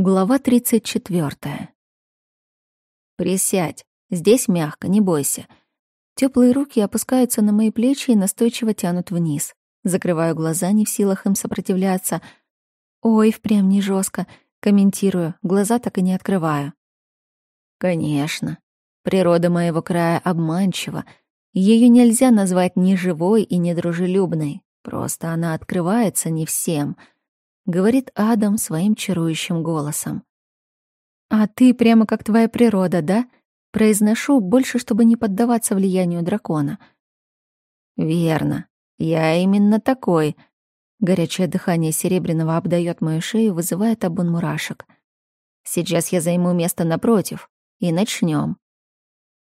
Глава 34. «Присядь. Здесь мягко, не бойся». Теплые руки опускаются на мои плечи и настойчиво тянут вниз. Закрываю глаза, не в силах им сопротивляться. «Ой, впрямь не жестко. Комментирую, глаза так и не открываю. «Конечно. Природа моего края обманчива. Ее нельзя назвать ни живой и ни дружелюбной. Просто она открывается не всем» говорит Адам своим чарующим голосом. «А ты прямо как твоя природа, да?» Произношу больше, чтобы не поддаваться влиянию дракона. «Верно. Я именно такой». Горячее дыхание Серебряного обдает мою шею, вызывая табун мурашек. «Сейчас я займу место напротив, и начнем.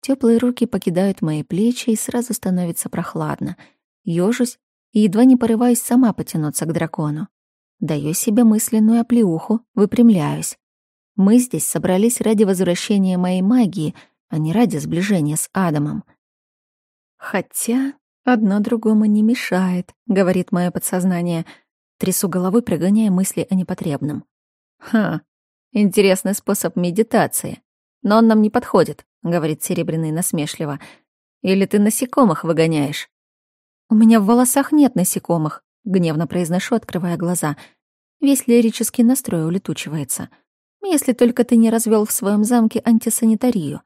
Теплые руки покидают мои плечи, и сразу становится прохладно. Ёжусь и едва не порываюсь сама потянуться к дракону. Даю себе мысленную оплеуху, выпрямляюсь. Мы здесь собрались ради возвращения моей магии, а не ради сближения с Адамом. Хотя одно другому не мешает, говорит мое подсознание. Трясу головой, прогоняя мысли о непотребном. Ха, интересный способ медитации. Но он нам не подходит, говорит Серебряный насмешливо. Или ты насекомых выгоняешь? У меня в волосах нет насекомых, Гневно произношу, открывая глаза. Весь лирический настрой улетучивается. Если только ты не развел в своем замке антисанитарию.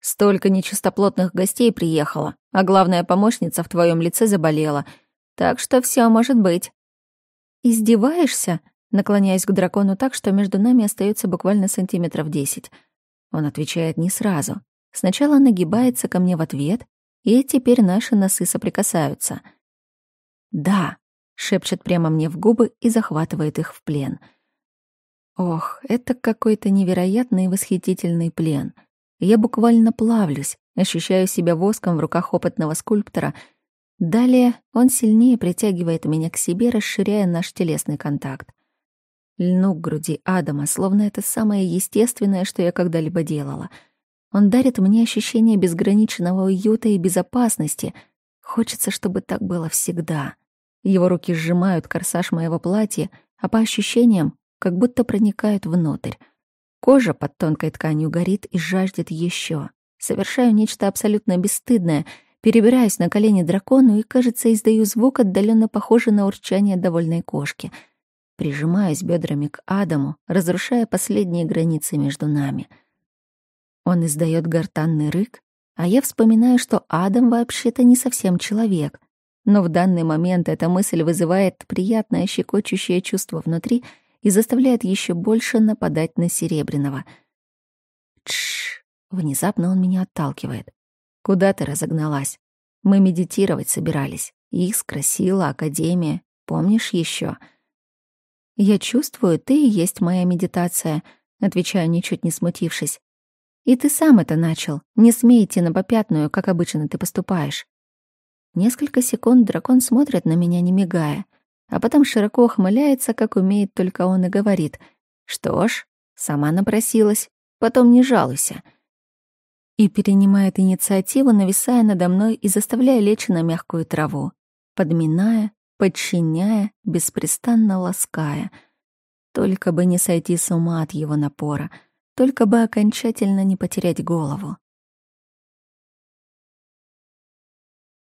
Столько нечистоплотных гостей приехало, а главная помощница в твоем лице заболела. Так что все может быть. Издеваешься? Наклоняясь к дракону так, что между нами остается буквально сантиметров десять. Он отвечает не сразу. Сначала нагибается ко мне в ответ, и теперь наши носы соприкасаются. «Да», шепчет прямо мне в губы и захватывает их в плен. Ох, это какой-то невероятный и восхитительный плен. Я буквально плавлюсь, ощущаю себя воском в руках опытного скульптора. Далее он сильнее притягивает меня к себе, расширяя наш телесный контакт. Льну к груди Адама, словно это самое естественное, что я когда-либо делала. Он дарит мне ощущение безграничного уюта и безопасности. Хочется, чтобы так было всегда. Его руки сжимают корсаж моего платья, а по ощущениям как будто проникают внутрь. Кожа под тонкой тканью горит и жаждет еще. Совершаю нечто абсолютно бесстыдное, перебираюсь на колени дракону и, кажется, издаю звук, отдаленно похожий на урчание довольной кошки. Прижимаюсь бедрами к Адаму, разрушая последние границы между нами. Он издает гортанный рык, а я вспоминаю, что Адам вообще-то не совсем человек — но в данный момент эта мысль вызывает приятное щекочущее чувство внутри и заставляет еще больше нападать на Серебряного. Тш! Внезапно он меня отталкивает. Куда ты разогналась? Мы медитировать собирались. Искра, сила, академия. Помнишь еще? Я чувствую, ты и есть моя медитация, отвечаю, ничуть не смутившись. И ты сам это начал. Не смей идти на попятную, как обычно ты поступаешь. Несколько секунд дракон смотрит на меня, не мигая, а потом широко ухмыляется, как умеет только он, и говорит. «Что ж, сама напросилась, потом не жалуйся». И перенимает инициативу, нависая надо мной и заставляя лечь на мягкую траву, подминая, подчиняя, беспрестанно лаская. Только бы не сойти с ума от его напора, только бы окончательно не потерять голову.